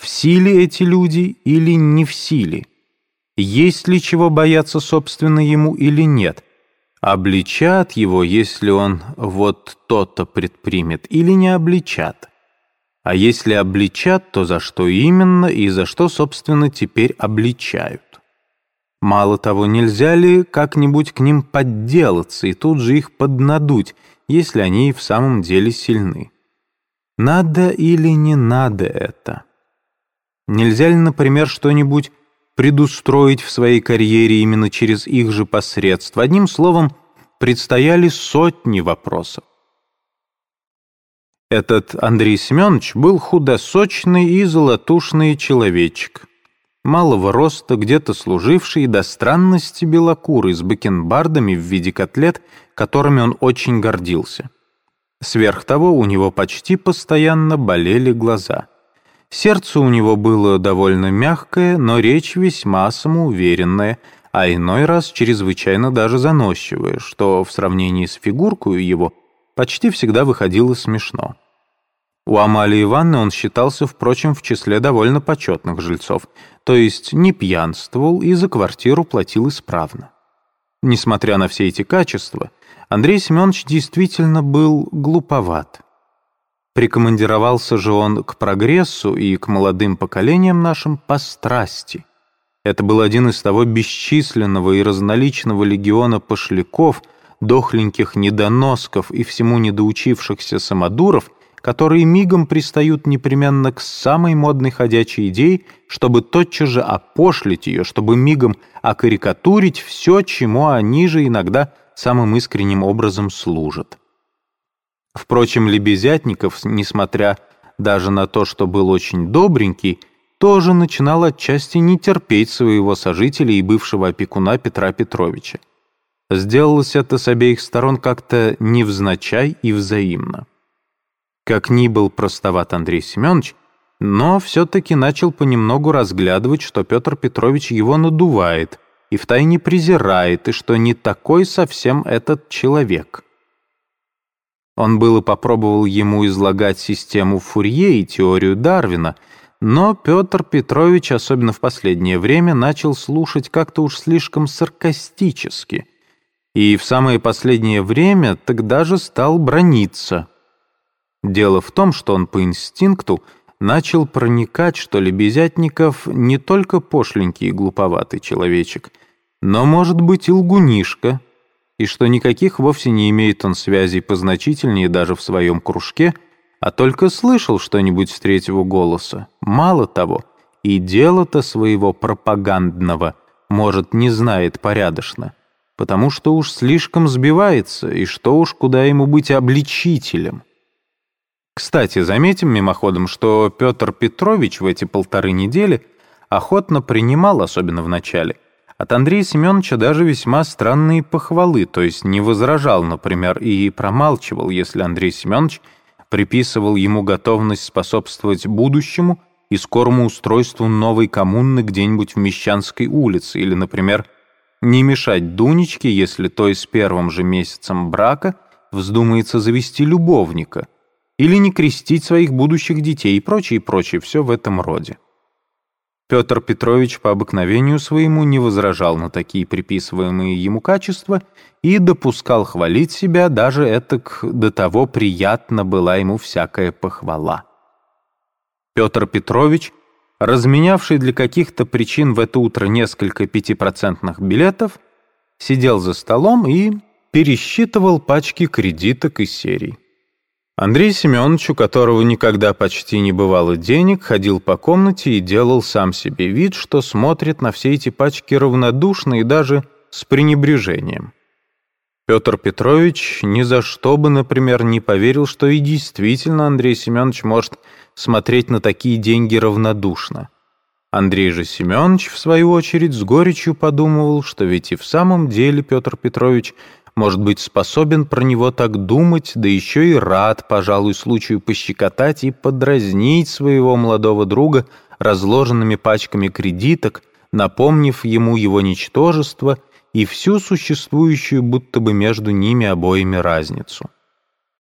в силе эти люди или не в силе, есть ли чего бояться собственно ему или нет, обличат его, если он вот то-то предпримет, или не обличат. А если обличат, то за что именно и за что, собственно, теперь обличают? Мало того, нельзя ли как-нибудь к ним подделаться и тут же их поднадуть, если они и в самом деле сильны? Надо или не надо это? Нельзя ли, например, что-нибудь предустроить в своей карьере именно через их же посредство? Одним словом, предстояли сотни вопросов. Этот Андрей Семенович был худосочный и золотушный человечек. Малого роста, где-то служивший до странности белокурый, с бакенбардами в виде котлет, которыми он очень гордился. Сверх того, у него почти постоянно болели глаза. Сердце у него было довольно мягкое, но речь весьма самоуверенная, а иной раз чрезвычайно даже заносчивая, что в сравнении с фигуркой его почти всегда выходило смешно. У Амалии Ивановны он считался, впрочем, в числе довольно почетных жильцов, то есть не пьянствовал и за квартиру платил исправно. Несмотря на все эти качества, Андрей Семенович действительно был глуповат. Прикомандировался же он к прогрессу и к молодым поколениям нашим по страсти. Это был один из того бесчисленного и разноличного легиона пошляков, дохленьких недоносков и всему недоучившихся самодуров, которые мигом пристают непременно к самой модной ходячей идее, чтобы тотчас же опошлить ее, чтобы мигом окарикатурить все, чему они же иногда самым искренним образом служат. Впрочем, Лебезятников, несмотря даже на то, что был очень добренький, тоже начинал отчасти не терпеть своего сожителя и бывшего опекуна Петра Петровича. Сделалось это с обеих сторон как-то невзначай и взаимно. Как ни был простоват Андрей Семенович, но все-таки начал понемногу разглядывать, что Петр Петрович его надувает и втайне презирает, и что не такой совсем этот человек. Он было попробовал ему излагать систему Фурье и теорию Дарвина, но Петр Петрович, особенно в последнее время, начал слушать как-то уж слишком саркастически, и в самое последнее время тогда же стал брониться – Дело в том, что он по инстинкту начал проникать, что Лебезятников не только пошленький и глуповатый человечек, но, может быть, и лгунишка, и что никаких вовсе не имеет он связей позначительнее даже в своем кружке, а только слышал что-нибудь с третьего голоса. Мало того, и дело-то своего пропагандного, может, не знает порядочно, потому что уж слишком сбивается, и что уж куда ему быть обличителем. Кстати, заметим мимоходом, что Петр Петрович в эти полторы недели охотно принимал, особенно в начале, от Андрея Семеновича даже весьма странные похвалы, то есть не возражал, например, и промалчивал, если Андрей Семенович приписывал ему готовность способствовать будущему и скорому устройству новой коммуны где-нибудь в Мещанской улице, или, например, не мешать Дунечке, если той с первым же месяцем брака вздумается завести любовника – или не крестить своих будущих детей и прочее, и прочее, все в этом роде. Петр Петрович по обыкновению своему не возражал на такие приписываемые ему качества и допускал хвалить себя, даже этак до того приятно была ему всякая похвала. Петр Петрович, разменявший для каких-то причин в это утро несколько пятипроцентных билетов, сидел за столом и пересчитывал пачки кредиток из серий. Андрей Семенович, у которого никогда почти не бывало денег, ходил по комнате и делал сам себе вид, что смотрит на все эти пачки равнодушно и даже с пренебрежением. Петр Петрович ни за что бы, например, не поверил, что и действительно Андрей Семенович может смотреть на такие деньги равнодушно. Андрей же Семенович, в свою очередь, с горечью подумывал, что ведь и в самом деле Петр Петрович – может быть, способен про него так думать, да еще и рад, пожалуй, случаю пощекотать и подразнить своего молодого друга разложенными пачками кредиток, напомнив ему его ничтожество и всю существующую будто бы между ними обоими разницу.